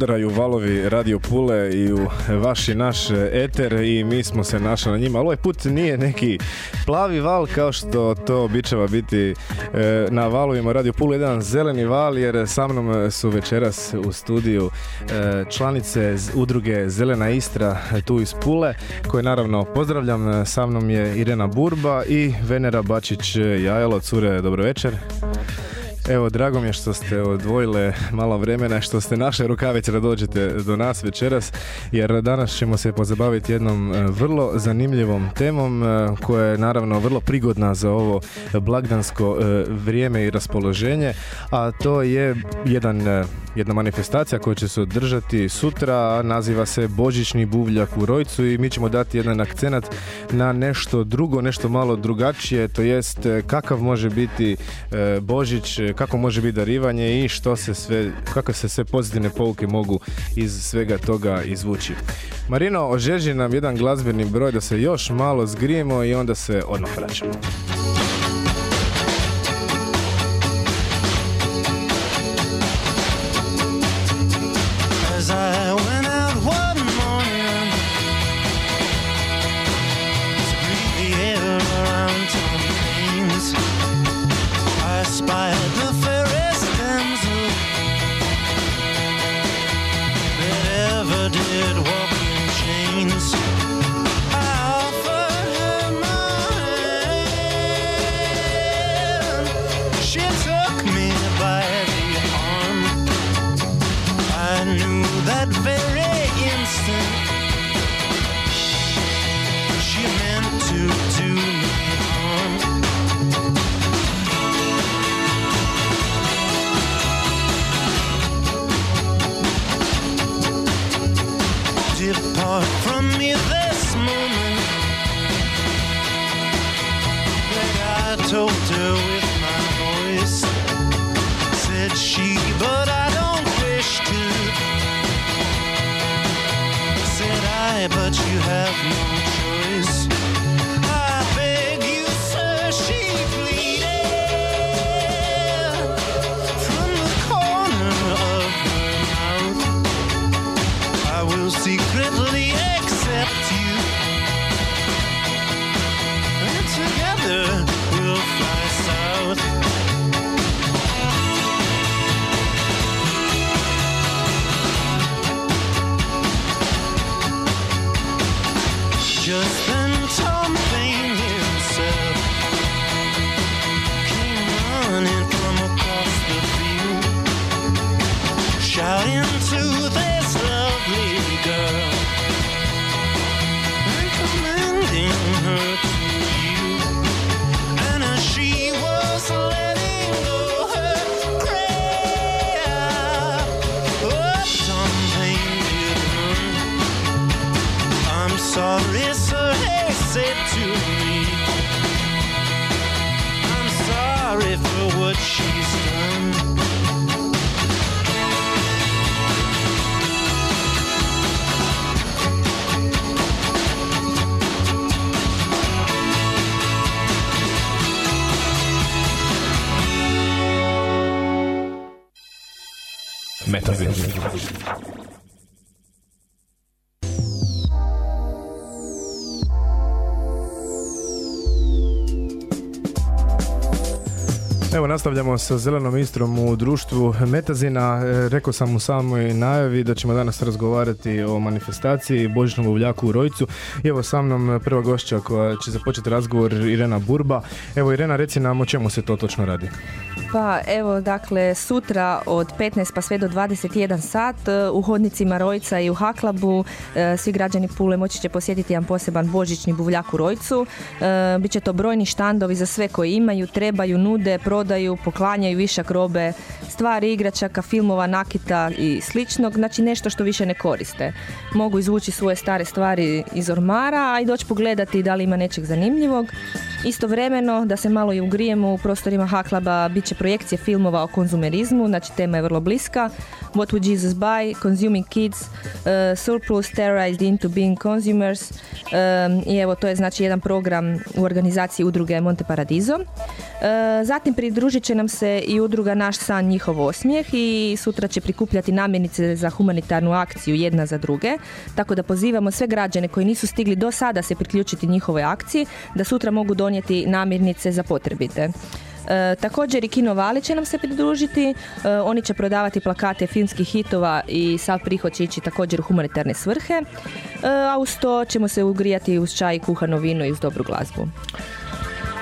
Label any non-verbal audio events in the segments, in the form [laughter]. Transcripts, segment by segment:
Udaraju valovi Radio Pule i u vaš naš eter i mi smo se našli na njima. Ali ovaj put nije neki plavi val kao što to običava biti e, na valovima Radio Pule. Jedan zeleni val jer sa mnom su večeras u studiju e, članice udruge Zelena Istra tu iz Pule koje naravno pozdravljam. Sa mnom je Irena Burba i Venera Bačić Jajelo. Cure, dobro večer. Evo, drago mi je što ste odvojile malo vremena, što ste naše rukavice da dođete do nas večeras, jer danas ćemo se pozabaviti jednom e, vrlo zanimljivom temom e, koja je naravno vrlo prigodna za ovo blagdansko e, vrijeme i raspoloženje, a to je jedan, jedna manifestacija koja će se održati sutra, naziva se Božićni buvljak u Rojcu i mi ćemo dati jedan akcenat na nešto drugo, nešto malo drugačije, to jest kakav može biti Božić, kako može biti darivanje i što se sve, kako se sve pozitivne pouke mogu iz svega toga izvući. Marino, ožeži nam jedan glazbeni broj da se još malo zgrijemo i onda se odmah vraćamo. Nastavljamo sa Zelenom Istrom u društvu Metazina. E, rekao sam u samoj najavi da ćemo danas razgovarati o manifestaciji Božićnog uvljaku u Rojcu. I evo sa mnom prva gošća koja će započeti razgovor Irena Burba. Evo Irena, reci nam o čemu se to točno radi. Pa evo dakle sutra od 15 pa sve do 21 sat e, u hodnicima Rojca i u Haklabu e, svi građani Pule moći će posjetiti jedan poseban božićni buvljak u Rojcu. Biće to brojni štandovi za sve koji imaju, trebaju, nude, pro prodaju, poklanjaju višak robe, stvari, igračaka, filmova, nakita i sličnog, znači nešto što više ne koriste. Mogu izvući svoje stare stvari iz ormara, a i doći pogledati da li ima nečeg zanimljivog. Istovremeno, da se malo i ugrijemo, u prostorima Haklaba bit će projekcije filmova o konzumerizmu, znači tema je vrlo bliska. What would Jesus buy? Consuming kids, uh, surplus terrorized into being consumers. Um, I evo, to je znači jedan program u organizaciji udruge Monte Paradiso. Uh, zatim pridružit će nam se i udruga Naš san, njihov osmijeh i sutra će prikupljati namirnice za humanitarnu akciju jedna za druge. Tako da pozivamo sve građane koji nisu stigli do sada se priključiti njihovoj akciji da sutra mogu donijeti namirnice za potrebite. E, također i Kino Vali će nam se pridružiti, e, oni će prodavati plakate filmskih hitova i sav prihod će ići također u humanitarne svrhe, e, a uz to ćemo se ugrijati uz čaj, kuhano vino i uz dobru glazbu.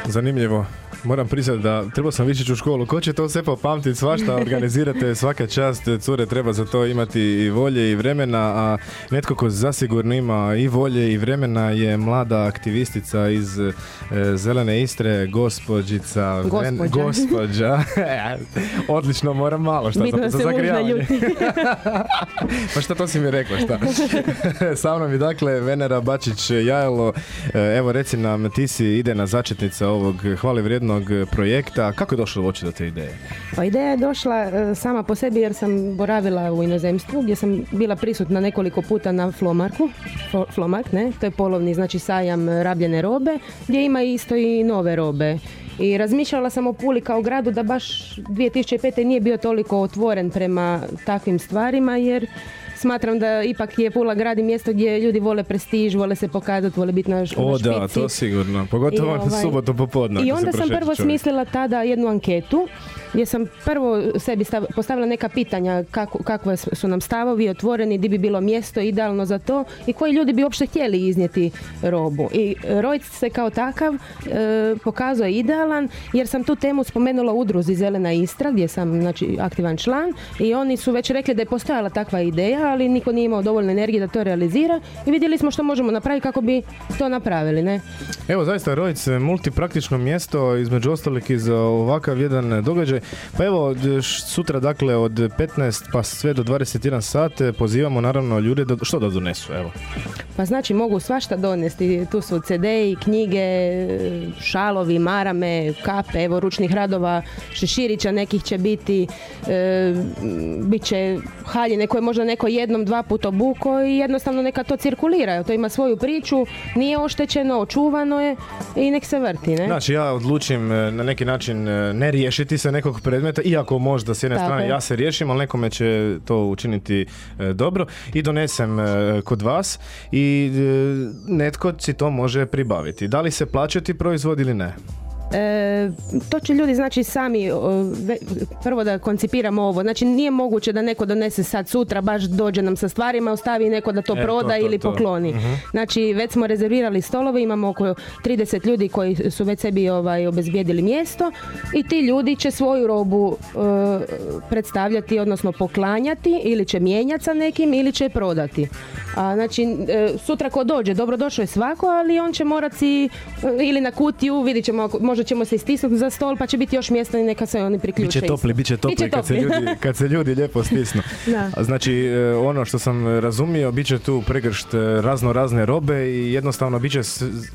Zanimljivo. Moram priznati da trebao sam više u školu. Ko će to sve popamtiti, svašta organizirate, svaka čast, cure treba za to imati i volje i vremena, a netko ko zasigurno ima i volje i vremena je mlada aktivistica iz e, Zelene Istre, gospođica, Gospođa. gospođa. [laughs] Odlično, moram malo, šta Bitno za, zagrijavanje. pa šta to si mi rekla, šta? [laughs] Sa mnom je dakle Venera Bačić Jajlo. E, Evo reci nam, ti si idejna začetnica ovog hvale vrijednog projekta. Kako je došlo uopće do te ideje? Pa ideja je došla e, sama po sebi jer sam boravila u inozemstvu gdje sam bila prisutna nekoliko puta na Flomarku. Flo- Flomark, ne? To je polovni, znači sajam rabljene robe gdje ima isto i nove robe. I razmišljala sam o Puli kao gradu da baš 2005. nije bio toliko otvoren prema takvim stvarima jer smatram da ipak je Pula grad i mjesto gdje ljudi vole prestiž, vole se pokazati, vole biti na, š- O na da, to sigurno. Pogotovo I, ovaj, subotu popodne. I onda sam prvo čovjek. smislila tada jednu anketu gdje sam prvo sebi stav- postavila neka pitanja kako, kakve su nam stavovi otvoreni, di bi bilo mjesto idealno za to i koji ljudi bi uopće htjeli iznijeti robu. I Rojc se kao takav e, pokazuje idealan jer sam tu temu spomenula u udruzi Zelena Istra gdje sam znači, aktivan član i oni su već rekli da je postojala takva ideja ali niko nije imao dovoljno energije da to realizira i vidjeli smo što možemo napraviti kako bi to napravili. Ne? Evo zaista Rojc, multipraktično mjesto između ostalih i za ovakav jedan događaj. Pa evo sutra dakle od 15 pa sve do 21 sat pozivamo naravno ljude da, što da donesu evo. Pa znači mogu svašta donesti, tu su CD-i, knjige, šalovi, marame, kape, evo ručnih radova, šeširića nekih će biti, e, bit će haljine koje možda neko jednom, dva puta obuko i jednostavno neka to cirkulira, to ima svoju priču, nije oštećeno, očuvano je i nek se vrti, ne? Znači ja odlučim e, na neki način e, ne riješiti se nekog predmeta, iako možda s jedne Tako strane je. ja se riješim, ali nekome će to učiniti e, dobro i donesem kod vas i netko si to može pribaviti. Da li se plaća ti proizvod ili ne? E, to će ljudi znači sami prvo da koncipiramo ovo. Znači nije moguće da neko donese sad sutra baš dođe nam sa stvarima, ostavi neko da to E, to, proda to, ili to. pokloni. Znači već smo rezervirali stolove, imamo oko 30 ljudi koji su već sebi ovaj obezbijedili mjesto i ti ljudi će svoju robu e, predstavljati odnosno poklanjati ili će mijenjati sa nekim ili će je prodati. A znači e, sutra ko dođe, dobro došao je svako, ali on će morati e, ili na kutiju, vidit ćemo, možda ćemo se istisnuti za stol pa će biti još mjesta i neka se oni priključe. Biće topli, biće topli, Biće kad, se topli. ljudi, kad se ljudi lijepo stisnu. [laughs] Da. Znači, e, ono što sam razumio, bit će tu pregršt e, razno razne robe i jednostavno bit će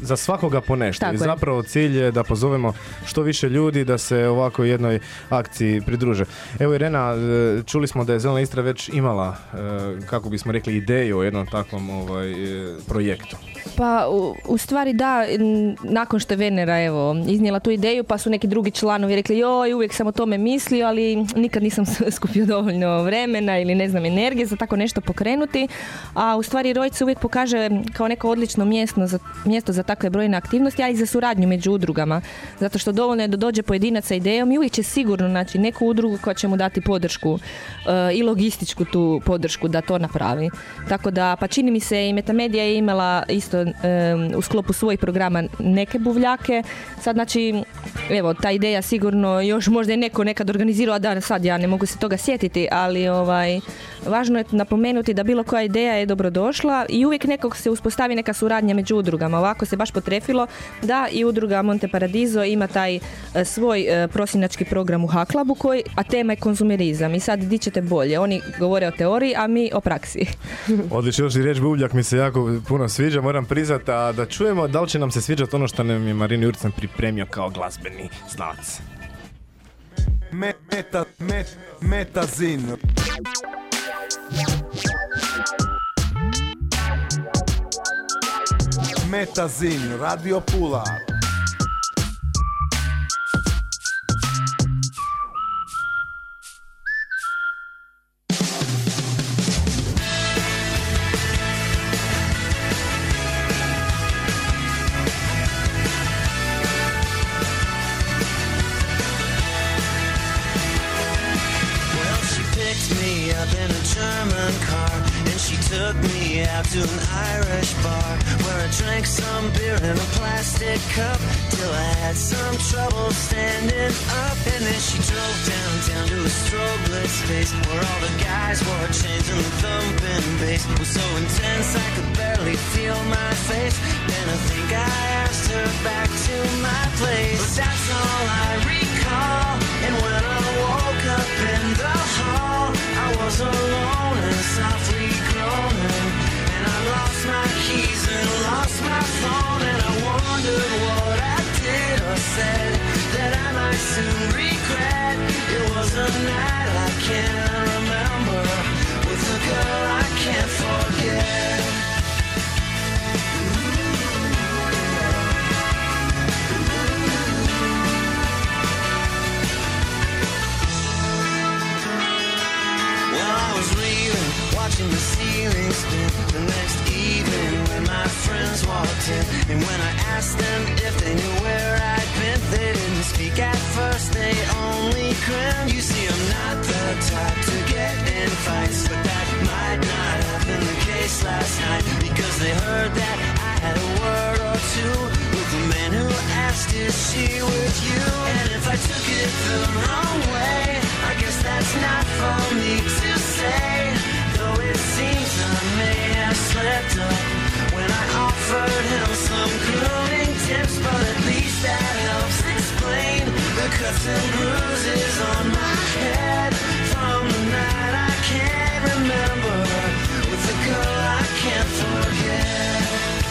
za svakoga po nešto. Tako I zapravo cilj je da pozovemo što više ljudi da se ovako jednoj akciji pridruže. Evo Irena, e, čuli smo da je Zelena Istra već imala, kako bismo rekli, ideju o jednom takvom ovaj, projektu. Pa u, u stvari da, nakon što je Venera evo, iznijela tu ideju pa su neki drugi članovi rekli joj uvijek sam o tome mislio ali nikad nisam [laughs] skupio dovoljno vremena ili ne znam energije za tako nešto pokrenuti. A u stvari Rojc uvijek pokaže kao neko odlično mjesto za, mjesto za takve brojne aktivnosti ali i za suradnju među udrugama. Zato što dovoljno je da dođe pojedinac sa idejom i uvijek će sigurno naći neku udrugu koja će mu dati podršku e, i logističku tu podršku da to napravi. Tako da pa čini mi se i Metamedia je imala isto u sklopu svojih programa neke buvljake. Sad znači, evo, ta ideja sigurno još možda je neko nekad organizirao, a da sad ja ne mogu se toga sjetiti, ali ovaj, važno je napomenuti da bilo koja ideja je dobrodošla i uvijek nekog se uspostavi neka suradnja među udrugama. Ovako se baš potrefilo da i udruga Monte Paradiso ima taj e, svoj e, prosinački program u Haklabu koji, a tema je konzumerizam i sad di ćete bolje. Oni govore o teoriji, a mi o praksi. [laughs] Odlično, još i riječ buvljak mi se jako puno sviđa, moram priznat, a da čujemo da li će nam se sviđati ono što nam je Marini Jurcan pripremio kao glazbeni znalac. Me- meta, met, metazin. Metazin, Radio Pula. To an Irish bar where I drank some beer in a plastic cup till I had some trouble standing up. And then she drove downtown to a strobe-lit space where all the guys wore chains and the thumping bass was so intense I could barely feel my face. Then I think I asked her back with a girl I can't forget. I was watching the ceiling spin the next evening when my friends walked in. And when I asked them if they knew where I'd been, they speak at first, they only grinned. You see, I'm not the type to get in fights, but that might not have been the case last night because they heard that I had a word or two with the man who asked, Is she with you? And if I took it the wrong way, I guess that's not for me to say. Though it seems I may have slipped up when I offered him some grooming tips, but at least that helps explain the cuts and bruises on my head from the night I can't remember with the girl I can't forget.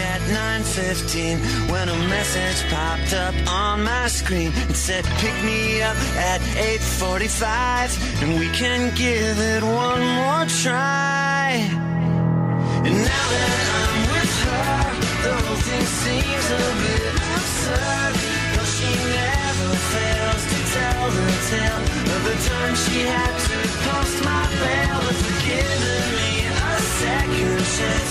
At at 9:15 when a message popped up on my screen. It said, "Pick me up at 8:45, and we can give it one more try." And now that I'm with her, the whole thing seems a bit absurd. Though she never fails to tell the tale of the time she had to post my bail. But for me a second chance,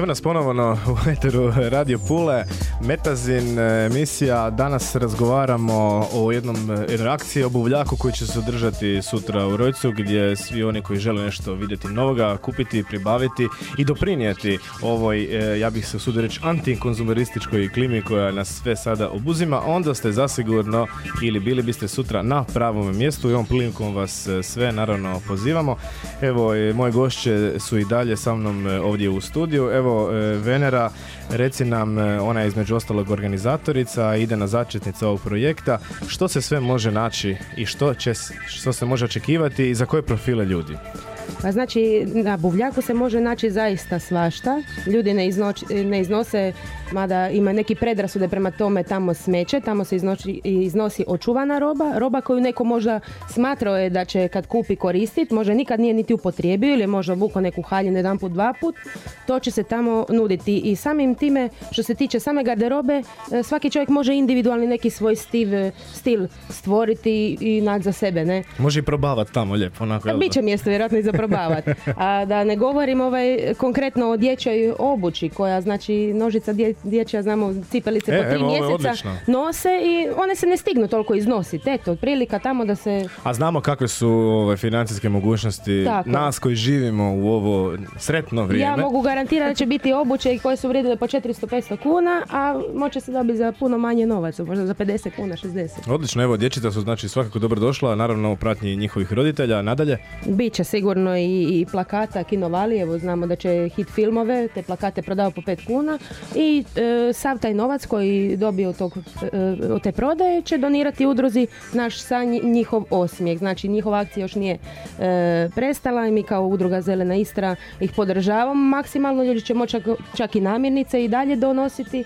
Evo nas ponovno u eteru Radio Pule, Metazin e, emisija. Danas razgovaramo o jednom e, jednoj akciji, o buvljaku koji će se održati sutra u Rojcu, gdje svi oni koji žele nešto vidjeti novoga, kupiti, pribaviti i doprinijeti ovoj, e, ja bih se usudio reći, antikonzumerističkoj klimi koja nas sve sada obuzima, onda ste zasigurno ili bili biste sutra na pravom mjestu i ovom prilikom vas sve naravno pozivamo. Evo, moje gošće su i dalje sa mnom ovdje u studiju. evo, e, Venera, reci nam, e, ona je između ostalog organizatorica, ide na začetnica ovog projekta. Što se sve može naći i što, će, što se može očekivati i za koje profile ljudi? Pa znači, na buvljaku se može naći zaista svašta. Ljudi ne, iznoć- ne iznose, mada ima neki predrasude prema tome tamo smeće, tamo se iznosi, iznosi očuvana roba, roba koju neko možda smatrao je da će kad kupi koristiti, možda nikad nije niti upotrijebio ili je možda vuko neku haljinu jedan put, dva put, to će se tamo nuditi. I samim time, što se tiče same garderobe, e, svaki čovjek može individualni neki svoj stil, stil stvoriti i naći za sebe, ne? Može i probavati tamo lijepo, onako. jel da? Biće mjesto vjerojatno i za probavat. [laughs] A da ne govorim ovaj, konkretno o dječjoj obući koja znači nožica dje, dječja znamo cipelice E, po tri mjeseca nose i one se ne stignu toliko iznositi. Eto, prilika tamo da se A znamo kakve su ove, financijske mogućnosti Tako. nas koji živimo u ovo sretno vrijeme. Ja mogu garantirati da će biti obuće koje su vrijedile po 400-500 kuna, a moće se dobiti za puno manje novaca, možda za 50 kuna, 60. Odlično, evo, dječica su znači svakako dobro došla, naravno u pratnji njihovih roditelja. Nadalje, Biće sigurno i, i plakata Kinovali, evo znamo da će hit filmove, te plakate prodava po 5 kuna i sav taj novac koji dobije od, tog, e, od te prodaje će donirati udruzi naš san njihov osmijeh. Znači njihova akcija još nije e, prestala i mi kao udruga Zelena Istra ih podržavamo maksimalno, ljudi će moći čak, čak i namirnice i dalje donositi.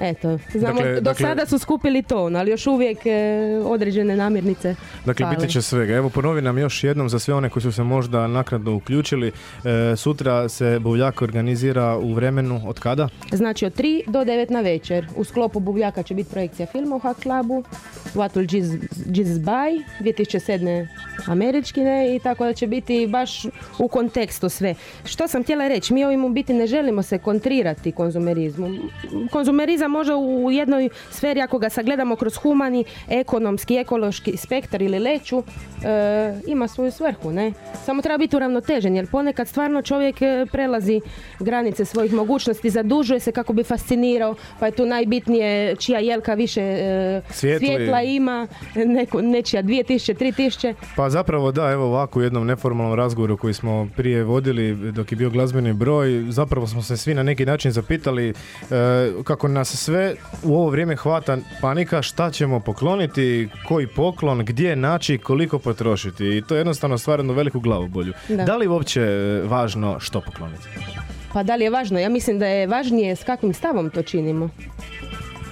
Eto, znamo, Dakle- do dakle- sada su skupili ton, ali još uvijek e, određene namirnice dakle, fale. biti će svega. Evo, ponovi nam još jednom za sve one koji su se možda naknadno uključili. E, sutra se Buvljak organizira u vremenu od kada? Znači od 3 do 9 na večer. U sklopu Buvljaka će biti projekcija filma u Hack Clubu. What will Jesus, Jesus buy? 2007. američki ne i tako da će biti baš u kontekstu sve. Što sam htjela reći, mi ovim u biti ne želimo se kontrirati konzumerizmu. Konzumerizam može u jednoj sferi ako ga sagledamo kroz humani, ekonomski, ekološki spektar ili leću, e, ima svoju svrhu, ne? Samo treba biti uravnotežen, jer ponekad stvarno čovjek e, prelazi granice svojih mogućnosti, zadužuje se kako bi fascinirao, pa je tu najbitnije čija jelka više e, svjetla ima, neko, nečija 2000, 3000. Pa zapravo da, evo ovako u jednom neformalnom razgovoru koji smo prije vodili dok je bio glazbeni broj, zapravo smo se svi na neki način zapitali e, kako nas sve u ovo vrijeme hvata panika, šta ćemo pokloniti, koji poklon, gdje naći, koliko potrošiti i to jednostavno stvara jednu veliku glavobolju. Da. Da li je uopće e, važno što pokloniti? Pa da li je važno? Ja mislim da je važnije s kakvim stavom to činimo.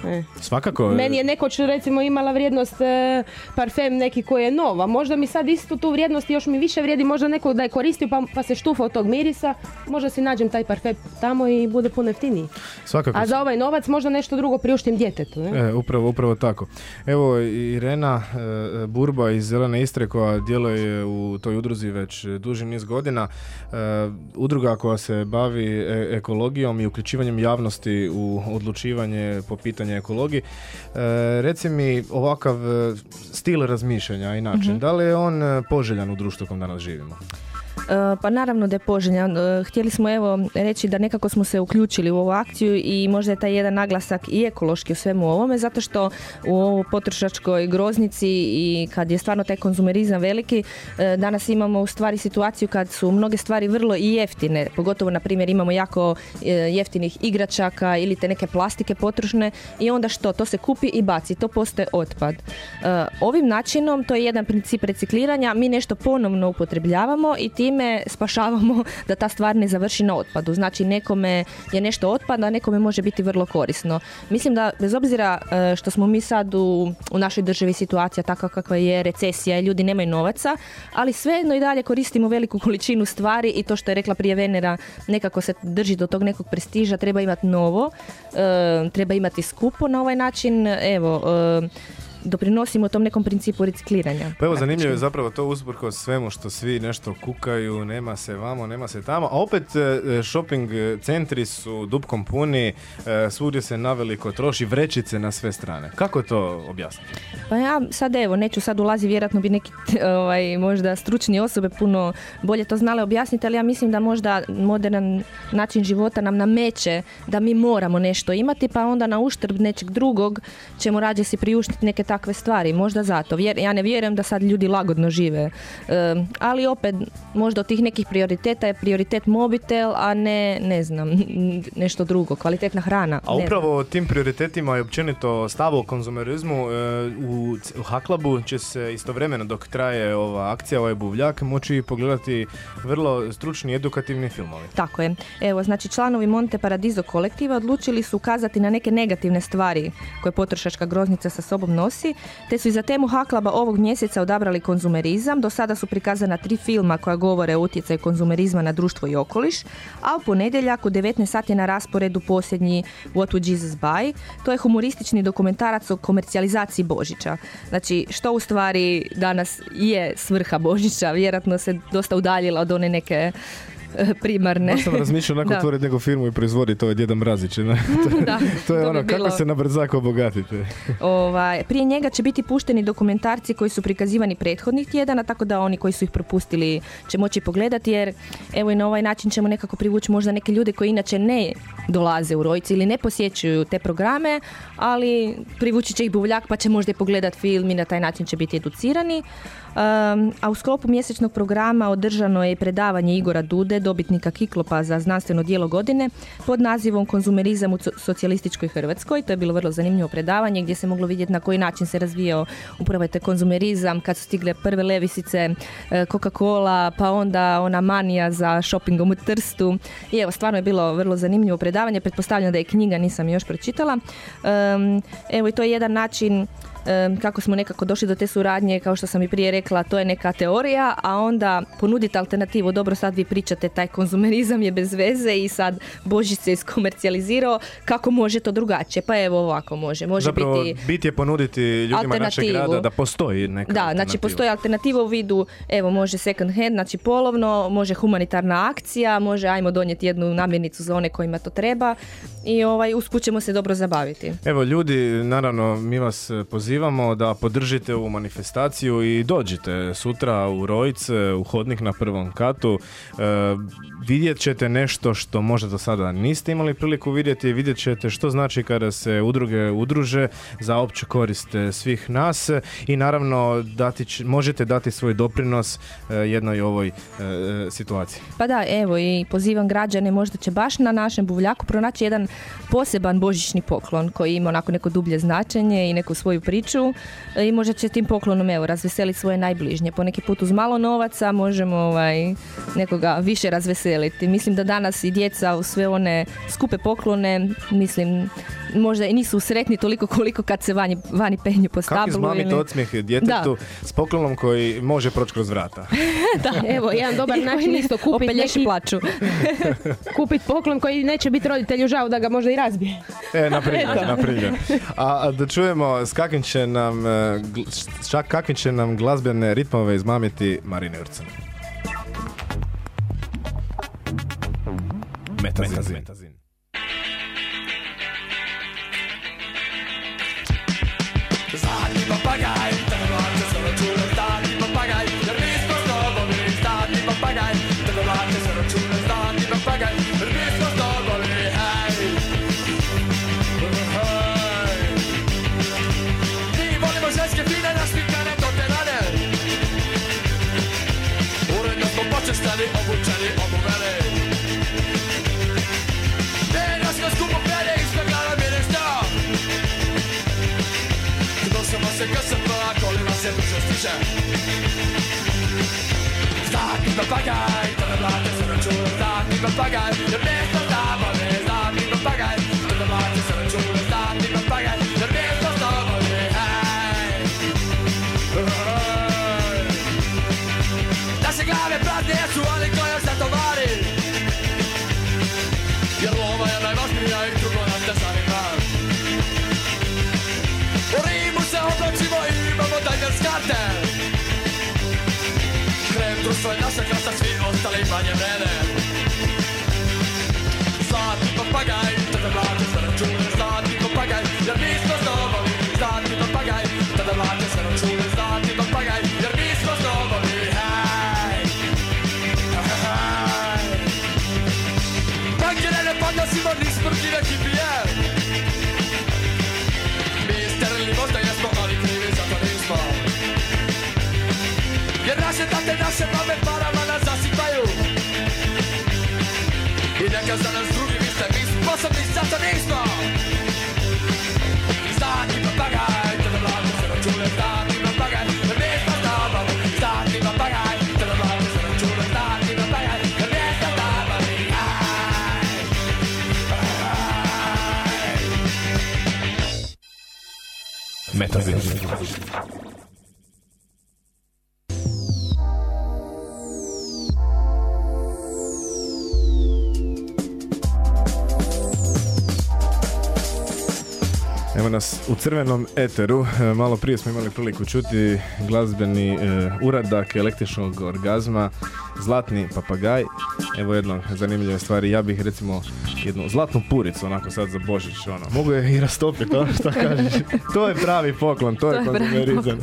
E. Svakako. e, Meni je nekoć recimo imala vrijednost e, parfem neki koji je nov, a možda mi sad istu tu vrijednost još mi više vrijedi možda neko da je koristio pa, pa se štufa od tog mirisa, možda si nađem taj parfem tamo i bude puno jeftiniji. Svakako. A za ovaj novac možda nešto drugo priuštim djetetu. Ne? E, upravo, upravo tako. Evo Irena e, Burba iz Zelene Istre koja djeluje u toj udruzi već duži niz godina. E, udruga koja se bavi e- ekologijom i uključivanjem javnosti u odlučivanje po pitanju ekologije. E, reci mi ovakav e, stil razmišljanja i način, da li je on e, poželjan u društvu u kojem danas živimo? E, Pa naravno da je poželjan. E, Htjeli smo evo reći da nekako smo se uključili u ovu akciju i možda je taj jedan naglasak i ekološki u svemu ovome, zato što u ovoj potrošačkoj groznici i kad je stvarno taj konzumerizam veliki, e, danas imamo u stvari situaciju kad su mnoge stvari vrlo i jeftine, pogotovo na primjer imamo jako jeftinih igračaka ili te neke plastike potrošne i onda što? To se kupi i baci, to postaje otpad. Ovim načinom, to je jedan princip recikliranja, mi nešto ponovno upotrebljavamo i time spašavamo [laughs] da ta stvar ne završi na otpadu. Znači nekome je nešto otpad, a nekome može biti vrlo korisno. Mislim da bez obzira e, što smo mi sad u, u našoj državi situacija takva kakva je recesija i ljudi nemaju novaca, ali svejedno i dalje koristimo veliku [laughs] količinu stvari i to što je rekla prije Venera, nekako se drži do tog nekog prestiža, treba imati novo, e, treba imati skupo na ovaj način, evo, e, doprinosimo tom nekom principu recikliranja. Pa evo, zanimljivo je zapravo to usprko svemu što svi nešto kukaju, nema se vamo, nema se tamo, a opet e, shopping centri su dupkom puni, e, svugdje se naveliko troši, vrećice na sve strane. Kako to objasniti? Pa ja sad evo, neću sad ulazi, vjerojatno bi neki ovaj, možda stručni osobe puno bolje to znale objasniti, ali ja mislim da možda moderan način života nam nameće da mi moramo nešto imati, pa onda na uštrb nečeg drugog ćemo rađe si priuštiti neke takve stvari, možda zato. Vjer, ja ne vjerujem da sad ljudi lagodno žive, E, ali opet možda od tih nekih prioriteta je prioritet mobitel, a ne, ne znam, [laughs] nešto drugo, kvalitetna hrana. A upravo o tim prioritetima i općenito stavu o konzumerizmu e, u, u Haklabu će se istovremeno dok traje ova akcija, ovaj buvljak, moći pogledati vrlo stručni edukativni filmovi. Tako je. Evo, znači članovi Monte Paradiso kolektiva odlučili su ukazati na neke negativne stvari koje potrošačka groznica sa sobom nosi, te su i za temu Haklaba ovog mjeseca odabrali konzumerizam. Do sada su prikazana tri filma koja govore o utjecaju konzumerizma na društvo i okoliš, a u ponedjeljak u 19 sati na rasporedu posljednji What Would Jesus Buy. To je humoristični dokumentarac o komercijalizaciji Božića. Znači, što u stvari danas je svrha Božića, vjerojatno se dosta udaljila od one neke [laughs] primarne. Baš sam razmišljao onako Da. otvoriti neku firmu i proizvoditi ovaj Djeda Mrazić. to, [laughs] Da, to je to bi ono, kako se na brzako obogatite. Ovaj, prije njega će biti pušteni dokumentarci koji su prikazivani prethodnih tjedana, tako da oni koji su ih propustili će moći pogledati jer evo i na ovaj način ćemo nekako privući možda neke ljude koji inače ne dolaze u Rojci ili ne posjećuju te programe, ali privući će ih buvljak pa će možda i pogledati film i na taj način će biti educirani. Um, a u sklopu mjesečnog programa održano je predavanje Igora Dude, dobitnika Kiklopa za znanstveno dijelo godine, pod nazivom Konzumerizam u so- socijalističkoj Hrvatskoj. To je bilo vrlo zanimljivo predavanje gdje se moglo vidjeti na koji način se razvijao upravo taj konzumerizam, kad su stigle prve levisice e, Coca-Cola, pa onda ona manija za shoppingom u Trstu. I evo, stvarno je bilo vrlo zanimljivo predavanje, pretpostavljam da je knjiga, nisam još pročitala. Evo i to je jedan način kako smo nekako došli do te suradnje, kao što sam i prije rekla, to je neka teorija, a onda ponuditi alternativu, dobro sad vi pričate, taj konzumerizam je bez veze i sad Božić se iskomercijalizirao, kako može to drugačije? Pa evo ovako može, može Zapravo, biti... bit je ponuditi ljudima našeg grada da postoji neka Da, znači postoji alternativa u vidu, evo može second hand, znači polovno, može humanitarna akcija, može ajmo donijeti jednu namirnicu za one kojima to treba i ovaj, usput ćemo se dobro zabaviti. Evo ljudi, naravno mi vas e, pozivamo da podržite ovu manifestaciju i dođite sutra u Rojc, e, u hodnik na prvom katu. E, vidjet ćete nešto što možda do sada niste imali priliku vidjeti, vidjet ćete što znači kada se udruge udruže za opću korist e, svih nas i naravno dati, možete dati svoj doprinos e, jednoj ovoj e, situaciji. Pa da, evo i pozivam građane, možda će baš na našem buvljaku pronaći jedan poseban božićni poklon koji ima onako neko dublje značenje i neku svoju priču e, i možda će tim poklonom evo razveseliti svoje najbližnje. Poneki put uz malo novaca možemo ovaj, nekoga više razveseliti. Mislim da danas i djeca u sve one skupe poklone, mislim, možda i nisu sretni toliko koliko kad se vani, vani penju po Kako stablu. izmamiti ili- odsmijeh djetetu s poklonom koji može proći kroz vrata? [laughs] Evo, jedan dobar [laughs] način isto kupiti neki, plaču. [laughs] kupit poklon koji neće biti roditelju žao da ga možda i razbije. E, na primjer, na primjer. A, a da čujemo s kakvim će nam, e, s kakvim će nam glazbene ritmove izmamiti Marine Urcan. Metazin. Metazin. Stani račune Stani Gira kipijer Mi sterli možda jesmo, ali krivi za to nismo Jer nas zasipaju I neka za nas drugi misle, mi sposobni za to? nismo Evo nas u crvenom eteru. E, Malo prije smo imali priliku čuti glazbeni e, uradak električnog orgazma Zlatni papagaj. Evo jedno zanimljive stvari. Ja bih recimo jednu zlatnu puricu onako sad za Božić. Ono. Mogu je i rastopiti, ono što kažeš. [laughs] To je pravi poklon, to, je To je konzumerizam.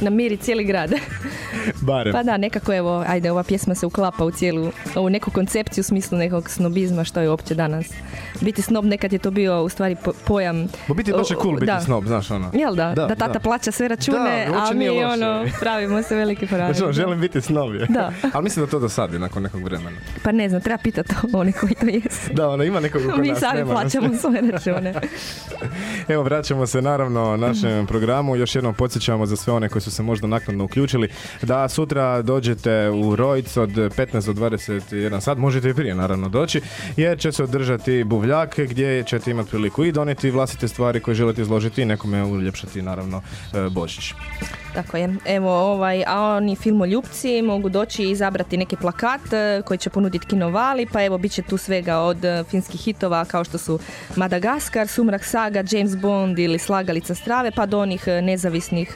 Namiri cijeli grad. [laughs] Barem. Pa da, nekako evo, ajde, ova pjesma se uklapa u cijelu ovu neku koncepciju u smislu nekog snobizma što je uopće danas. Biti snob nekad je to bio u stvari po- pojam... U biti baš je cool biti Da. snob, znaš ono. Jel da? Da, Da, tata da. plaća sve račune, Da, a mi ono, pravimo se veliki pravi. Znači, ono, želim biti snob je. Da. [laughs] Ali mislim da to dosadi nakon nekog vremena. Pa ne znam, treba pitati oni koji to jesu. Da, ono, ima nekog oko Mi nas, sami nema nas. plaćamo svoje račune. [laughs] Evo, vraćamo se naravno našem programu. Još jednom podsjećamo za sve one koji su se možda naknadno uključili da sutra dođete u Rojc od 15 do 21 sat. Možete i prije naravno doći jer će se održati buvljak gdje ćete imati priliku i doneti vlastite stvari koje želite izložiti i nekome uljepšati naravno e, Božić. Tako je. Evo, ovaj, a oni filmoljupci mogu doći i izabrati neki plakat e, koji će ponuditi kinovali, pa evo, bit će tu svega od e, finskih hitova kao što su Madagaskar, Sumrak Saga, James Bond ili Slagalica strave, pa do onih e, nezavisnih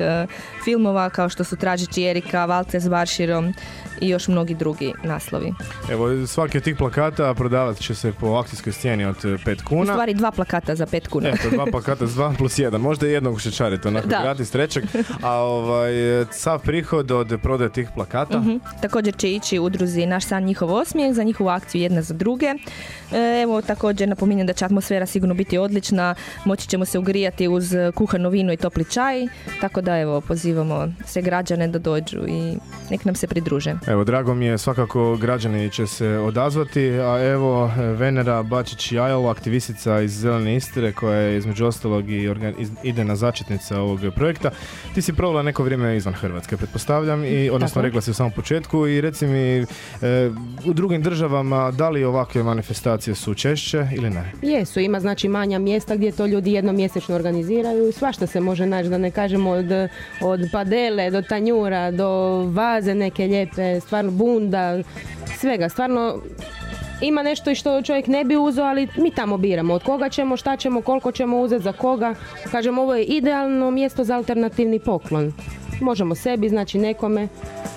filmova kao što su Tražići Erika, Valce s Barširom i još mnogi drugi naslovi. Evo, svaki od tih plakata prodavat će se po akcijskoj cijeni od 5 U kuna. stvari dva plakata za pet kuna. Eto, dva plakata s dva plus jedan. Možda i jednog šećarite, onako Da. gratis trećeg. A ovaj, sav prihod od prodaje tih plakata, Mhm. Također će ići udruzi Naš san, njihov osmijeh za njihovu akciju jedna za druge. E, Evo također napominjem da će atmosfera sigurno biti odlična, moći ćemo se ugrijati uz kuhano vino i topli čaj, tako da evo pozivamo sve građane da dođu i nek nam se pridruže. Evo, drago mi je, svakako građani će se odazvati, a evo Venera Bačić-Jajlo, aktivistica iz Zelene Istre, koja je između ostalog i organ- iz- idejna začetnica ovog projekta. Ti si provela neko vrijeme izvan Hrvatske, pretpostavljam, i odnosno Tako. rekla si u samom početku i reci mi, e, u drugim državama da li ovakve manifestacije su češće ili ne? Jesu, ima znači manja mjesta gdje to ljudi jednom mjesečno organiziraju i svašta se može naći, da ne kažemo od, od padele do tanjura, do vaze neke lijepe, stvarno bunda, svega, stvarno ima nešto i što čovjek ne bi uzeo, ali mi tamo biramo od koga ćemo, šta ćemo, koliko ćemo uzeti, za koga. Kažem, ovo je idealno mjesto za alternativni poklon. Možemo sebi, znači nekome.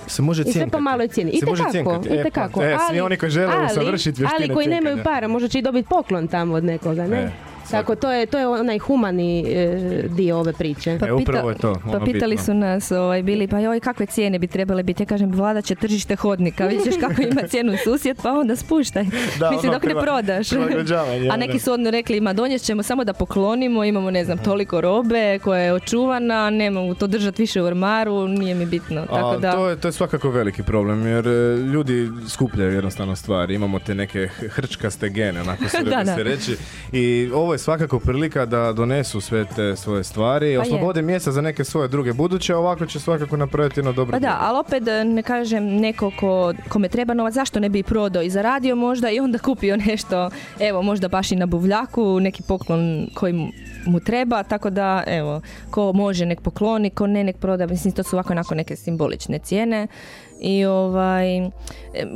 Se može I sve po maloj cijeni. Se može Itekako, cjenkati. E, pa, e, svi Ali- oni koji žele usavršiti vještine Ali koji nemaju para, možda će i dobiti poklon tamo od nekoga, ne? E, Tako, to je, to je onaj humani e, dio ove priče. E, upravo je to, pa ono pitali bitno. su nas ovaj, bili, pa joj, kakve cijene bi trebale biti? Ja kažem, vlada će tržište hodnika, [laughs] vidiš kako ima cijenu susjed, pa onda spuštaj. Da, [laughs] Mislim, ono, dok ne prodaš. [laughs] A neki su odno rekli, ima donijet ćemo samo da poklonimo, imamo, ne znam, toliko robe koja je očuvana, ne mogu to držati više u ormaru, nije mi bitno. Tako A da, to, je, to je svakako veliki problem jer e, ljudi skupljaju jednostavno stvari. Imamo te neke hrčkaste gene, onako se, Da, da, da. se reći. I ovo je svakako prilika da donesu sve te svoje stvari, Pa je. oslobode mjesta za neke svoje druge buduće, a ovako će svakako napraviti jedno dobro Pa da, ali opet e, ne kažem neko ko, kome treba novac, zašto ne bi i prodao i zaradio možda i onda [laughs] kupio nešto, evo možda baš i na buvljaku, neki poklon koji mu- mu treba, tako da evo, ko može nek pokloni, ko ne nek proda, mislim to su ovako onako neke simbolične cijene i ovaj,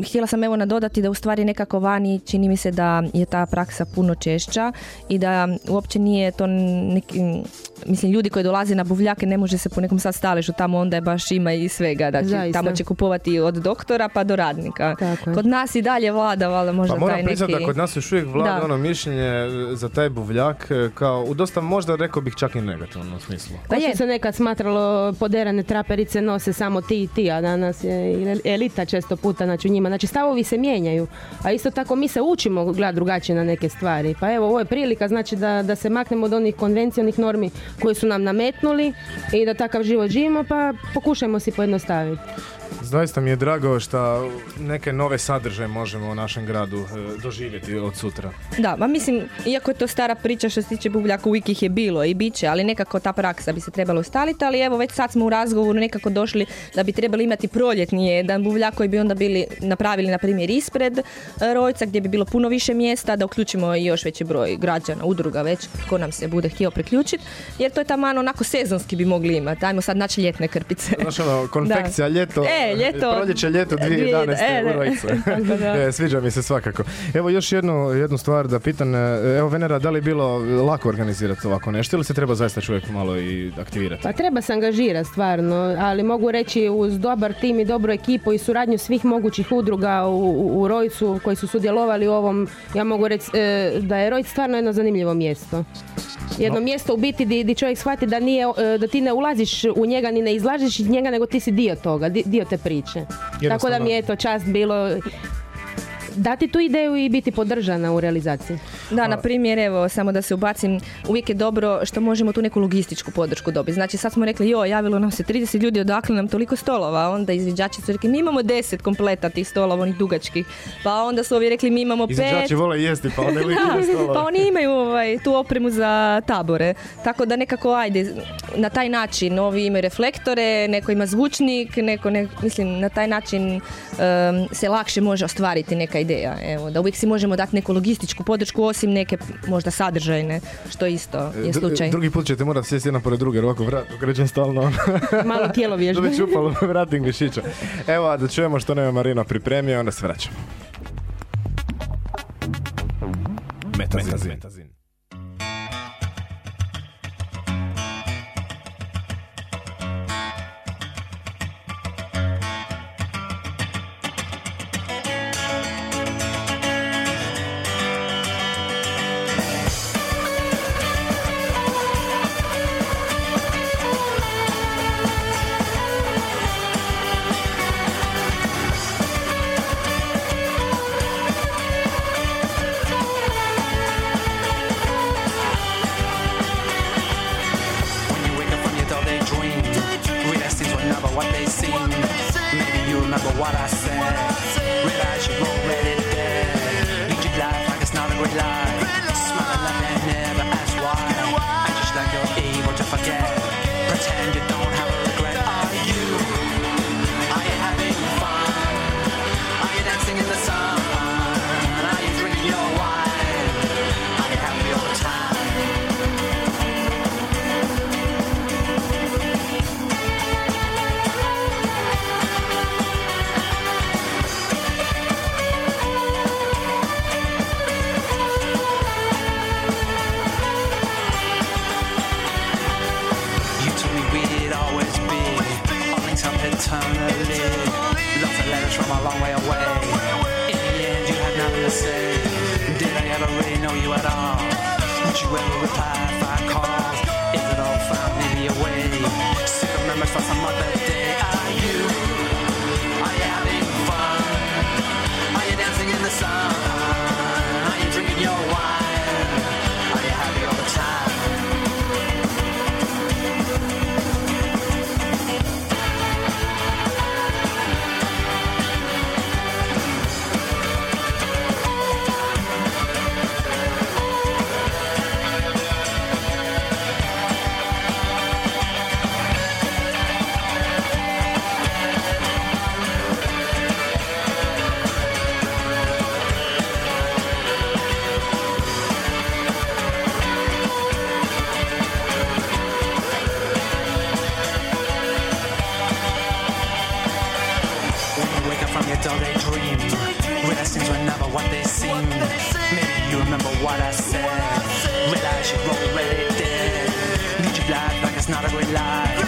htjela sam evo nadodati da u stvari nekako vani čini mi se da je ta praksa puno češća i da uopće nije to neki, mislim ljudi koji dolaze na buvljake ne može se po nekom sad staležu tamo onda je baš ima i svega, znači Zaista. tamo će kupovati od doktora pa do radnika. Tako je. Kod nas i dalje vlada valjda možda Pa moram taj priznati neki... da kod nas još uvijek vlada Da. ono mišljenje e, za taj buvljak e, kao u dosta možda rekao bih čak i negativnom smislu. Pa je. se nekad smatralo poderane traperice nose samo ti i ti, a danas je elita često puta znači u njima. Znači stavovi se mijenjaju, a isto tako mi se učimo gledati drugačije na neke stvari. Pa evo, ovo je prilika znači da, da se maknemo od onih konvencionalnih normi koje su nam nametnuli i da takav život živimo, pa pokušajmo si pojednostaviti. Zaista mi je drago što neke nove sadržaje možemo u našem gradu e, doživjeti od sutra. Da, ma mislim, iako je to stara priča što se tiče buvljaka, uvijek ih je bilo i bit će, ali nekako ta praksa bi se trebala ustaliti, ali evo već sad smo u razgovoru nekako došli da bi trebali imati proljetni jedan buvljak koji bi onda bili napravili na primjer ispred e, Rojca gdje bi bilo puno više mjesta, da uključimo i još veći broj građana, udruga već, ko nam se bude htio priključiti, jer to je taman onako sezonski bi mogli imati. Ajmo sad naći ljetne krpice. Znaš ono, konfekcija, [laughs] ljeto, E, ljeto. proljeće, ljeto [laughs] 2011. E, Rojcu. [laughs] E, sviđa mi se svakako. Evo još jednu, jednu stvar da pitam. e, Evo Venera, da li je bilo lako organizirati ovako nešto ili se treba zaista čovjek malo i aktivirati? Pa treba se angažirati stvarno, ali mogu reći uz dobar tim i dobru ekipu i suradnju svih mogućih udruga u, u, u Rojcu koji su sudjelovali u ovom, ja mogu reći e, da je Rojc stvarno jedno zanimljivo mjesto. Jedno mjesto u biti di čovjek shvati da, nije, e, da ti ne ulaziš u njega ni ne izlaziš iz njega, nego ti si dio toga, di- dio te priče. Tako da mi je to čast bilo dati tu ideju i biti podržana u realizaciji. Da, na primjer, evo, samo da se ubacim, uvijek je dobro što možemo tu neku logističku podršku dobiti. Znači, sad smo rekli, jo, javilo nam se 30 ljudi, odakle nam toliko stolova, onda izviđači su rekli, mi imamo 10 kompleta tih stolova, onih dugačkih, pa onda su ovi rekli, mi imamo pet. Izvođači vole jesti, pa onda [laughs] uvijek Da, pa oni imaju ovaj, tu opremu za tabore. Tako da nekako, ajde, na taj način, ovi imaju reflektore, neko ima zvučnik, neko, ne, mislim, na taj način em, se lakše može ostvariti neka ideja. Evo, da uvijek si možemo dati neku logističku podršku, osim neke možda sadržajne, što isto je slučaj. Drugi put ćete morati sjesti jedna pored druge, jer ovako vrat okrećem stalno. [laughs] Malo tijelo vježbe. [laughs] Dobit ću upalo vratnik mišića. Evo, a da čujemo što nam je Marino pripremio, onda se vraćamo. Metazin. Metazin. What I said. Realize you're already dead. Lead your life like it's not a great life.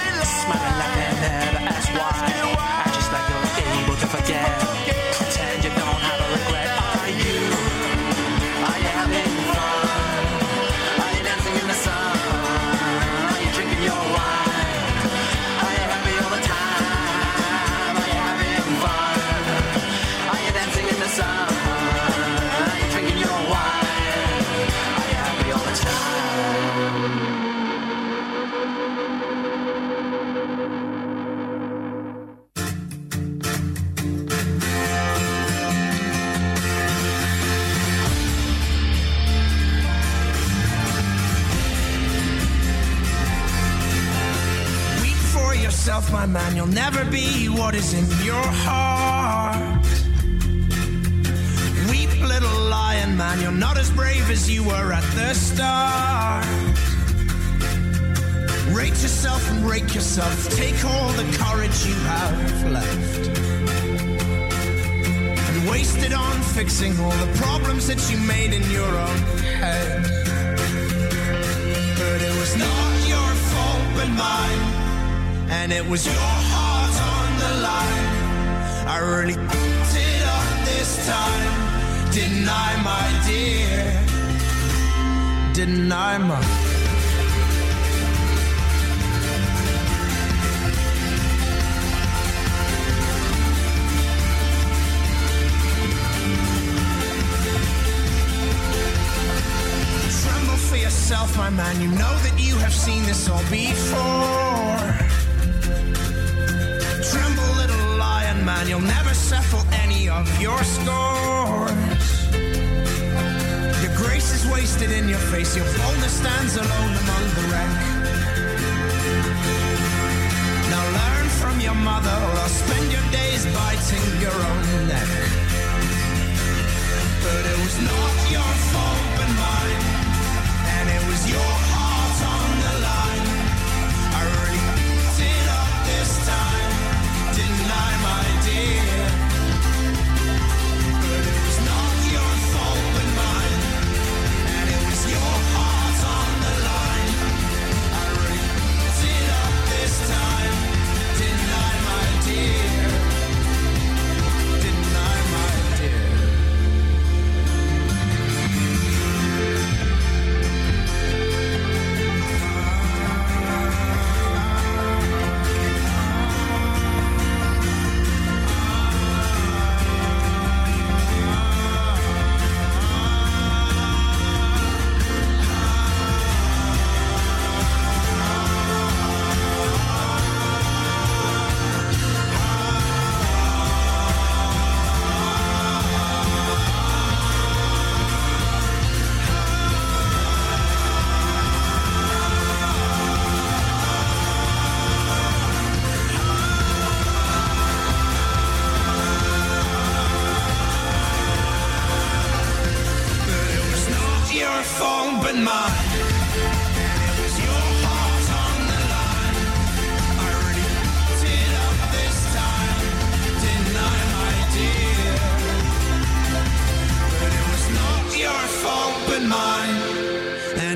Smiling like they never ask why. I just like you're able to forget. What is in your heart. Weep, little lion man, you're not as brave as you were at the start. Rate yourself and rake yourself, take all the courage you have left. And waste it on fixing all the problems that you made in your own head. But it was not your fault but mine, and it was your really it up this time, I, my dear? I, my? Tremble for yourself, my man. You know that you have seen this all before. You'll never settle any of your scores. Your grace is wasted in your face. Your boldness stands alone among the wreck. Now learn from your mother, or spend your days biting your own neck. But it was not your fault but mine And it was your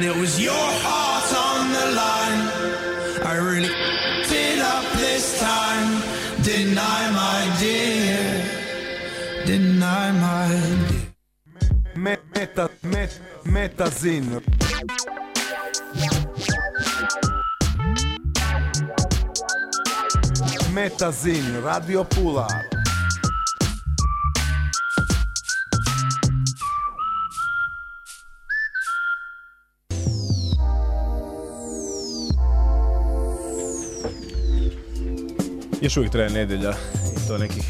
it was your heart on the line. I really did up this time, I, my dear? I, my dear? Me- Meta, met, metazin. Metazin, Radio Pula. Još uvijek traje nedjelja i to nekih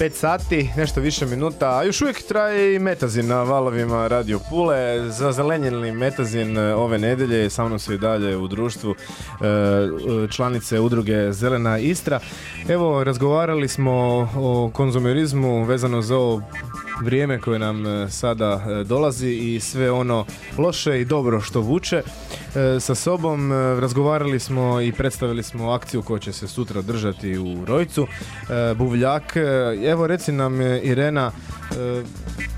5 sati, nešto više minuta, a još uvijek traje i metazin na valovima Radio Pule. Za zelenjeni metazin e, ove nedjelje sa mnom su i dalje u društvu e, članice udruge Zelena Istra. Evo, razgovarali smo o konzumerizmu vezano za ovo vrijeme koje nam e, sada e, dolazi i sve ono loše i dobro što vuče e, sa sobom. Razgovarali smo i predstavili smo akciju koja će se sutra održati u Rojcu. Buvljak, evo reci nam Irena,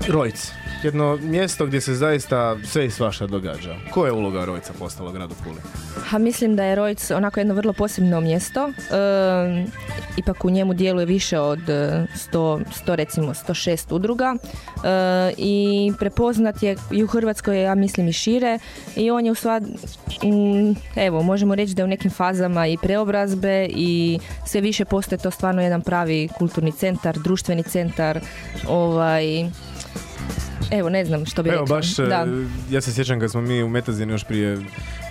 Rojc, jedno mjesto gdje se zaista sve i svaša događa. Koja je uloga Rojca postala u gradu Puli? Ha, mislim da je Rojc onako jedno vrlo posebno mjesto. E, ipak u njemu djeluje više od e, 100, 100 recimo 106 udruga E, i prepoznat je i u Hrvatskoj, ja mislim i šire i on je u sva, evo, možemo reći da je u nekim fazama i preobrazbe i sve više postaje to stvarno jedan pravi kulturni centar, društveni centar, ovaj, evo ne znam što bi Evo rekla. baš, e, Da. ja se sjećam kad smo mi u Metazinu još prije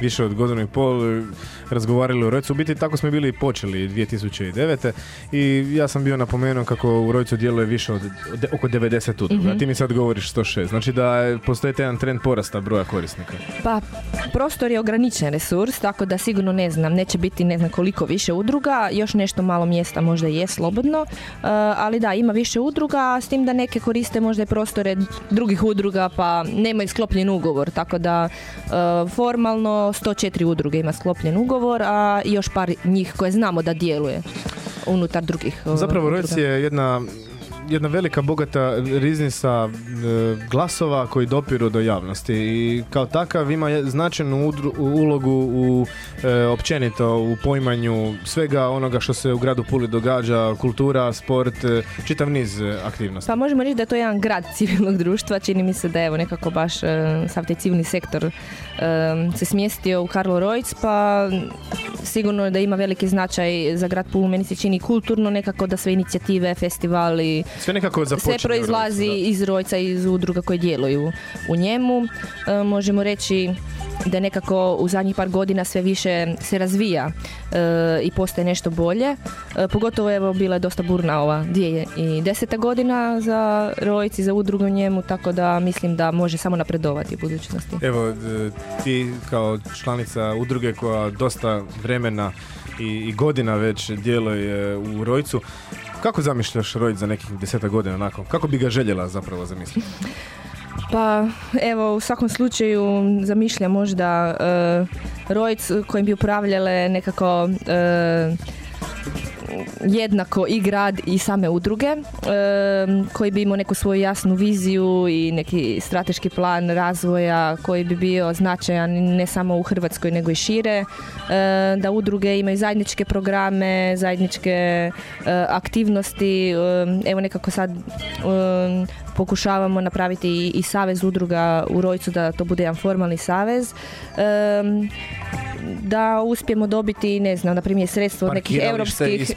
više od godinu i pol e, razgovarali o Rojcu. U biti tako smo bili i počeli 2009. I ja sam bio napomenuo kako u Rojcu djeluje više od, od- oko 90 udruga. Mhm. Ti mi sad govoriš 106. Znači da postoji jedan trend porasta broja korisnika. Pa, prostor je ograničen resurs, tako da sigurno ne znam, neće biti ne znam koliko više udruga, još nešto malo mjesta možda je slobodno, e, ali da, ima više udruga, s tim da neke koriste možda i prostore drugih udruga, pa nemaju sklopljen ugovor, tako da e, formalno 104 udruge ima sklopljen ugovor, a još par njih koje znamo da djeluje unutar drugih Zapravo. Rojc je jedna jedna velika bogata riznica e, glasova koji dopiru do javnosti i kao takav ima je- značajnu udru- ulogu u e, općenito u poimanju svega onoga što se u gradu Puli događa, kultura, sport, e, čitav niz aktivnosti. Pa možemo reći da je to jedan grad civilnog društva, čini mi se da evo nekako baš e, sav taj civilni sektor se smjestio u Karlo Rojc, pa sigurno da ima veliki značaj za grad Pulu, meni se čini kulturno nekako da sve inicijative, festivali, Sve nekako sve proizlazi iz Rojca, iz udruga koje djeluju u njemu. E, možemo reći da nekako u zadnjih par godina sve više se razvija e, i postaje nešto bolje. E, pogotovo evo bila je dosta burna ova 2010. godina za Rojci, za udrugu njemu, tako da mislim da može samo napredovati u budućnosti. Evo, e, ti kao članica udruge koja dosta vremena i, i godina već djeluje u Rojcu, kako zamišljaš Rojc za nekih deseta godina nakon? Kako bi ga željela zapravo zamisliti? [laughs] Pa evo u svakom slučaju zamišljam možda e, Rojc kojim bi upravljale nekako e, jednako i grad i same udruge e, koji bi imao neku svoju jasnu viziju i neki strateški plan razvoja koji bi bio značajan ne samo u Hrvatskoj nego i šire e, da udruge imaju zajedničke programe zajedničke e, aktivnosti evo nekako sad pokušavamo napraviti i, i savez udruga u Rojcu da to bude jedan formalni savez. Em, da uspijemo dobiti ne znam na primjer sredstva od nekih europskih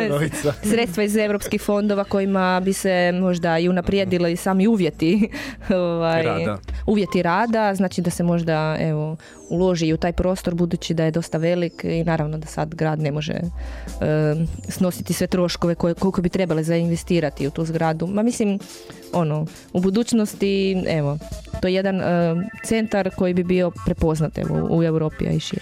[laughs] sredstva iz europskih fondova kojima bi se možda i unaprijedili sami uvjeti [laughs] ovaj, Rada. uvjeti rada, znači da se možda evo uloži i u taj prostor budući da je dosta velik i naravno da sad grad ne može em, snositi sve troškove koje, koliko bi trebale za investirati u tu zgradu. Ma mislim, ono, u budućnosti, evo, to je jedan em, centar koji bi bio prepoznat evo, u Europi, a i šire.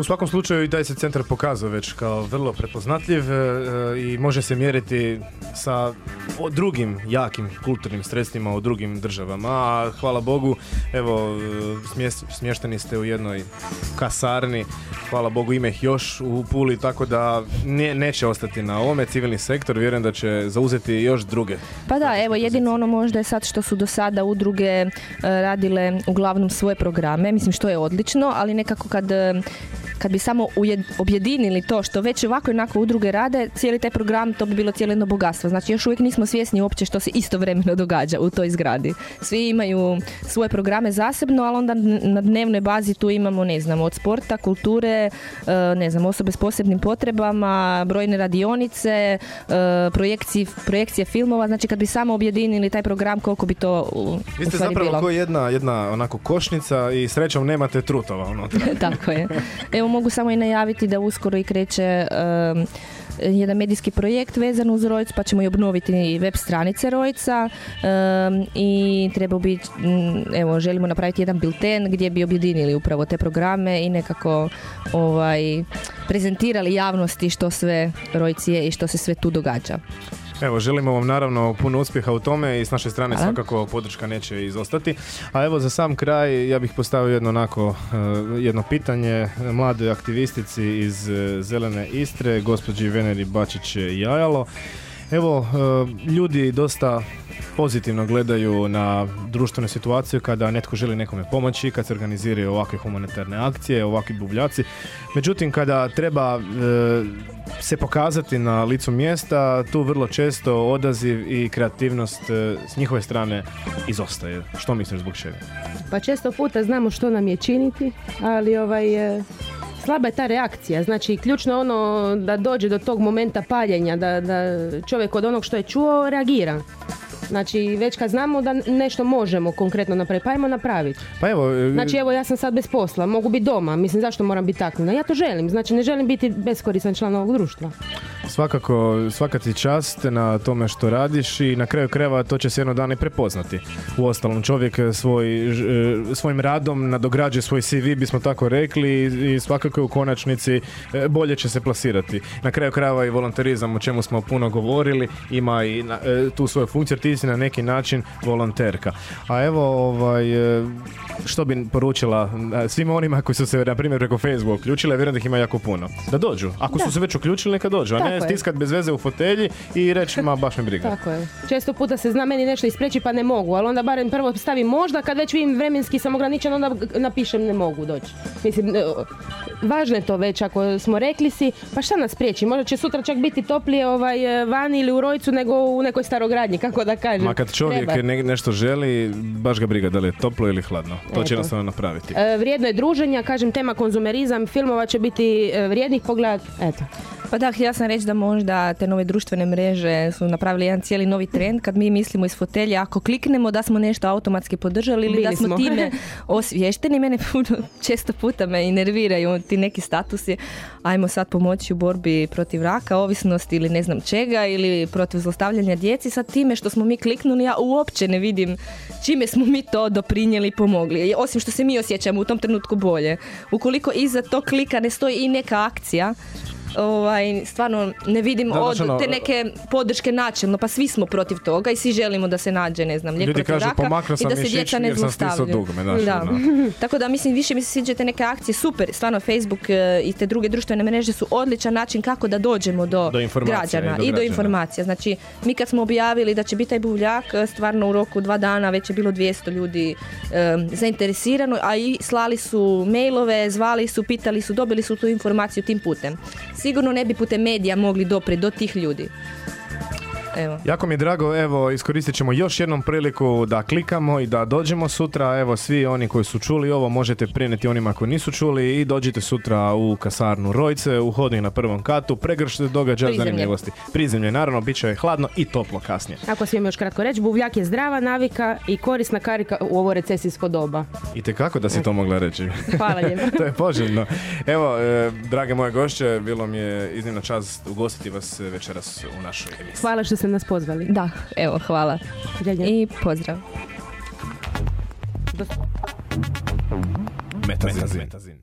U svakom slučaju i taj se centar pokazao već kao vrlo prepoznatljiv e, e, i može se mjeriti sa drugim jakim kulturnim sredstvima u drugim državama. A hvala Bogu, evo, e, smješteni ste u jednoj kasarni, hvala Bogu ima ih još u Puli, tako da ne- neće ostati na ovome civilni sektor, vjerujem da će zauzeti još druge. Pa da, evo jedino ono možda je sad što su do sada udruge radile uglavnom svoje programe, mislim što je odlično, ali nekako kad kad bi samo ujed- objedinili to što već ovako i onako udruge rade, cijeli taj program to bi bilo cijelo jedno bogatstvo. Znači još uvijek nismo svjesni uopće što se istovremeno [laughs] događa u toj zgradi. Svi imaju svoje programe zasebno, ali onda na dnevnoj bazi tu imamo, ne znam, od sporta, kulture, e, ne znam, osobe s posebnim potrebama, brojne radionice, e, projekcije, projekcije filmova, znači kad bi samo objedinili taj program koliko bi to u, Vi ste zapravo bilo. jedna, jedna onako košnica i srećom nemate trutova unutra. [laughs] Tako je. Evo mogu samo i najaviti da uskoro i kreće um, jedan medijski projekt vezan uz Rojc, pa ćemo i obnoviti web stranice Rojca um, i treba biti, mm, evo, želimo napraviti jedan bilten gdje bi objedinili upravo te programe i nekako ovaj, prezentirali javnosti što sve Rojc je i što se sve tu događa. Evo, želimo vam naravno puno uspjeha u tome i s naše strane Hvala. svakako podrška neće izostati. A evo za sam kraj ja bih postavio jedno onako eh, jedno pitanje mladoj aktivistici iz eh, Zelene Istre, gospođi Veneri Bačić Jajalo. Evo, eh, ljudi dosta pozitivno gledaju na društvenu situaciju kada netko želi nekome pomoći, kad se organiziraju ovakve humanitarne akcije, ovakvi buvljaci. Međutim, kada treba e, se pokazati na licu mjesta, tu vrlo često odaziv i kreativnost e, s njihove strane izostaje. Što misliš zbog čega? Pa često puta znamo što nam je činiti, ali ovaj, e, slaba je ta reakcija. Znači, ključno je ono da dođe do tog momenta paljenja, da, da čovjek od onog što je čuo reagira. Znači, već kad znamo da nešto možemo konkretno napraviti, pa ajmo napraviti. Pa evo, e, Znači, evo, ja sam sad bez posla, mogu biti doma, mislim, zašto moram biti takvina? Ja to želim, znači ne želim biti beskoristan član ovog društva. svakako, svaka ti čast na tome što radiš i na kraju krajeva to će se jednog dana i prepoznati. Uostalom, čovjek svoj, e, svojim radom nadograđuje svoj CV, bismo tako rekli, i, svakako u konačnici e, bolje će se plasirati. Na kraju krajeva i volonterizam, o čemu smo puno govorili, ima i tu svoju funkciju, ti si na neki način volonterka. A evo, ovaj, e, što bi poručila e, svima onima koji su se, na primjer, preko Facebooka uključili, vjerujem da ih ima jako puno. Da dođu. Ako su se već uključili, neka dođu, a ne je. stiskat bez veze u fotelji i reći, ma baš me briga. Tako je. Često puta se zna meni nešto ispreći pa ne mogu, ali onda barem prvo stavim možda, kad već vidim vremenski sam ograničen, onda napišem ne mogu doći. Mislim, e, važno je to već ako smo rekli si, pa šta nas priječi? Možda će sutra čak biti toplije ovaj, e, vani ili u Rojcu nego u nekoj starogradnji, kako da kažem. Ma kad čovjek ne- nešto želi, baš ga briga da li je toplo ili hladno. To će jednostavno napraviti. E, vrijedno je druženja, kažem tema konzumerizam, filmova će biti e, vrijednih pogled, eto. Pa da, htjela sam reći da možda te nove društvene mreže su napravili jedan cijeli novi trend kad mi mislimo iz fotelje, ako kliknemo da smo nešto automatski podržali ili da Bili smo, smo. time [laughs] osviješteni, mene puno, često puta me i nerviraju ti neki statusi, ajmo sad pomoći u borbi protiv raka, ovisnosti ili ne znam čega ili protiv zlostavljanja djeci, sad time što smo mi kliknuli, ja uopće ne vidim čime smo mi to doprinijeli i pomogli, osim što se mi osjećamo u tom trenutku bolje. Ukoliko iza tog klika ne stoji i neka akcija, ovaj, stvarno ne vidim Da, od ono, te neke podrške načelno, pa svi smo protiv toga i svi želimo da se nađe, ne znam, lijek Ljudi protiv kažu, raka i da se djeca ne zlostavljaju. da. ono. [laughs] Tako da mislim više mi se sviđaju te neke akcije super, stvarno Facebook e, i te druge društvene mreže su odličan način kako da dođemo do, Do građana i do i do informacija. Znači mi kad smo objavili da će biti taj buvljak, e, stvarno u roku dva dana već je bilo 200 ljudi e, zainteresirano, a i slali su mailove, zvali su, pitali su, dobili su tu informaciju tim putem. Sigurno ne bi putem medija mogli doprijeti do tih ljudi. Evo. Jako mi je drago, evo, iskoristit ćemo još jednom priliku da klikamo i da dođemo sutra. Evo, svi oni koji su čuli ovo možete prenijeti onima koji nisu čuli i dođite sutra u kasarnu Rojce, u hodnik na prvom katu, pregršte događaja Prizemlje. zanimljivosti. Prizemlje, naravno, bit će hladno i toplo kasnije. Ako smijem još kratko reći, buvljak je zdrava navika i korisna karika u ovo recesijsko doba. I tekako da si to mogla reći. Hvala lijepo. [laughs] to je poželjno. Evo, e, drage moje gošće, bilo mi je iznimna čast ugostiti vas večeras u našoj emisiji. Hvala što ste nas pozvali. Da, evo, hvala. Želje. I pozdrav. Metazin. Metazin.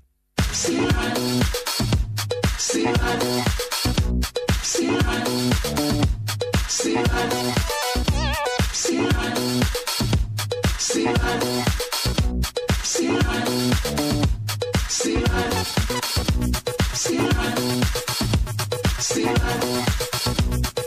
Say that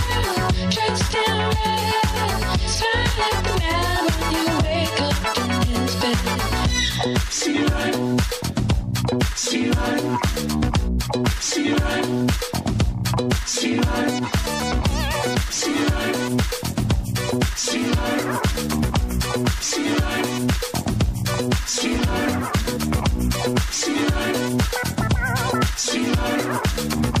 See you later.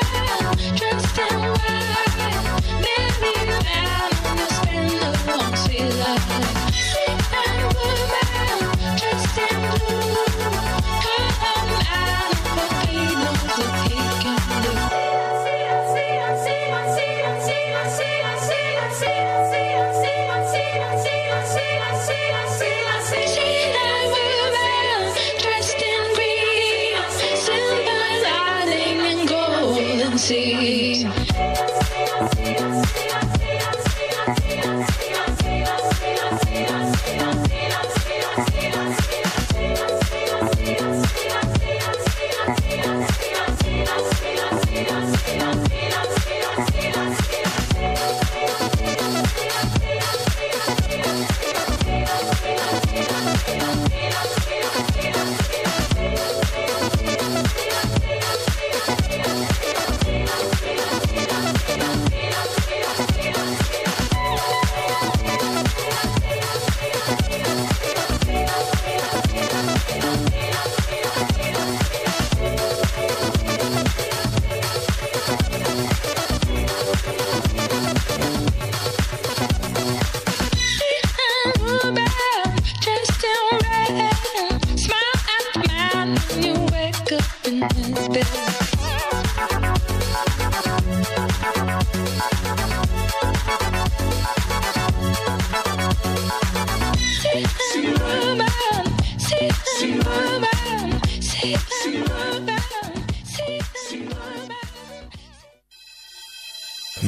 Drifting away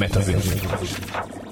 Metaverso.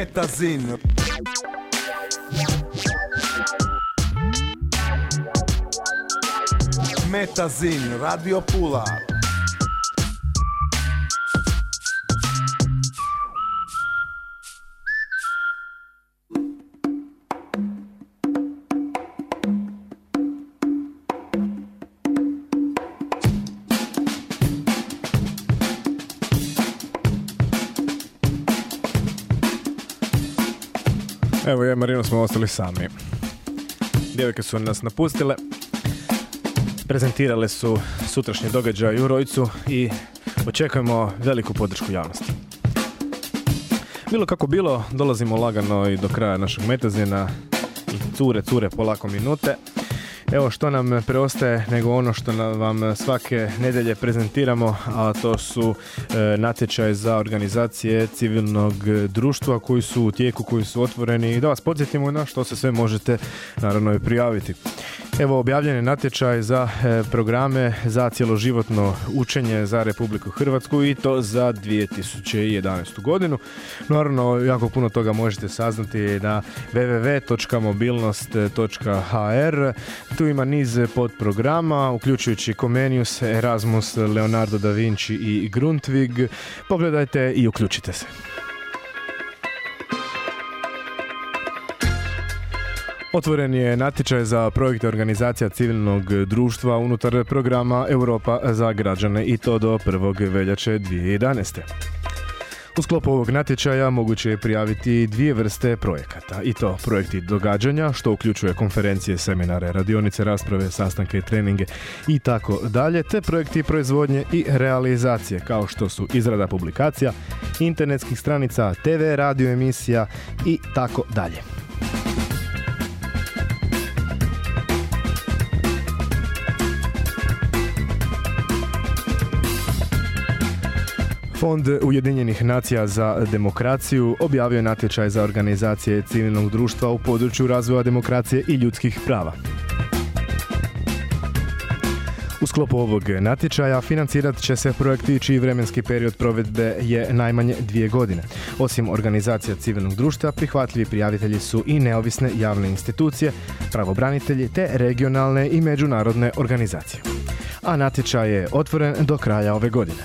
Metazin. Metazin, Radio Pula. Evo ja i Marino smo ostali sami. Djevojke su nas napustile. Prezentirale su sutrašnje događaje u Rojcu i očekujemo veliku podršku javnosti. Bilo kako bilo, dolazimo lagano i do kraja našeg metazina. I cure, cure polako minute. Evo što nam preostaje nego ono što nam vam svake nedelje prezentiramo, a to su e, natječaje za organizacije civilnog društva koji su u tijeku, koji su otvoreni i da vas podsjetimo na što se sve možete naravno i prijaviti. Evo objavljen je natječaj za e, programe za cjeloživotno učenje za Republiku Hrvatsku i to za 2011. godinu. Naravno, jako puno toga možete saznati na www.mobilnost.hr. Tu ima niz podprograma, uključujući Comenius, Erasmus, Leonardo da Vinci i Grundtvig. Pogledajte i uključite se. Otvoren je natječaj za projekte organizacija civilnog društva unutar programa Europa za građane i to do 1. veljače 2011. U sklopu ovog natječaja moguće je prijaviti dvije vrste projekata i to projekti događanja što uključuje konferencije, seminare, radionice, rasprave, sastanke treninge i tako dalje, te projekti proizvodnje i realizacije kao što su izrada publikacija, internetskih stranica, TV, radio emisija i tako dalje. Fond Ujedinjenih nacija za demokraciju objavio je natječaj za organizacije civilnog društva u području razvoja demokracije i ljudskih prava. U sklopu ovog natječaja financirat će se projekti čiji vremenski period provedbe je najmanje dvije godine. Osim organizacija civilnog društva, prihvatljivi prijavitelji su i neovisne javne institucije, pravobranitelji te regionalne i međunarodne organizacije. A natječaj je otvoren do kraja ove godine.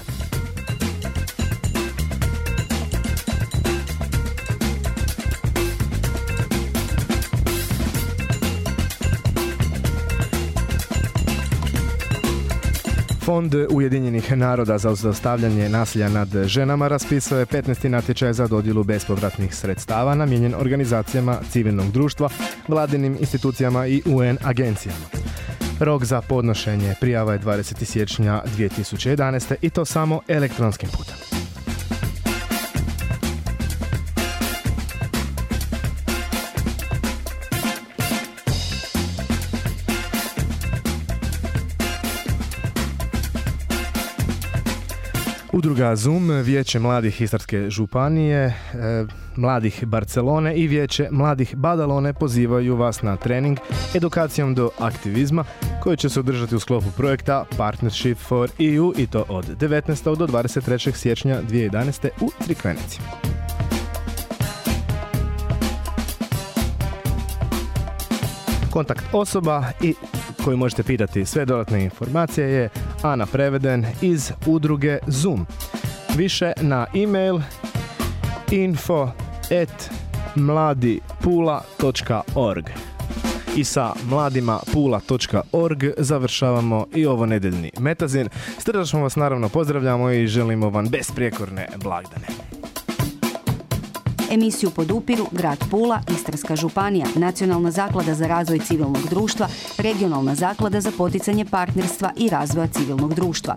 Fond Ujedinjenih naroda za zaustavljanje nasilja nad ženama raspisao je 15. natječaj za dodjelu bespovratnih sredstava namijenjen organizacijama civilnog društva, vladinim institucijama i UN agencijama. Rok za podnošenje prijava je 20. siječnja 2011. i to samo elektronskim putem. Udruga Zoom, Vijeće mladih Istarske županije, e, mladih Barcelone i Vijeće mladih Badalone pozivaju vas na trening edukacijom do aktivizma koji će se održati u sklopu projekta Partnership for EU i to od 19. do 23. siječnja 2011. u Crikvenici. Kontakt osoba i koju možete pitati sve dodatne informacije je Ana Preveden iz udruge Zoom. Više na e-mail info at mladipula.org i sa mladimapula.org završavamo i ovo nedeljni metazin. Srdačno vas naravno pozdravljamo i želimo vam besprijekorne blagdane. Emisiju podupiru Grad Pula, Istarska županija, Nacionalna zaklada za razvoj civilnog društva, Regionalna zaklada za poticanje partnerstva i razvoja civilnog društva.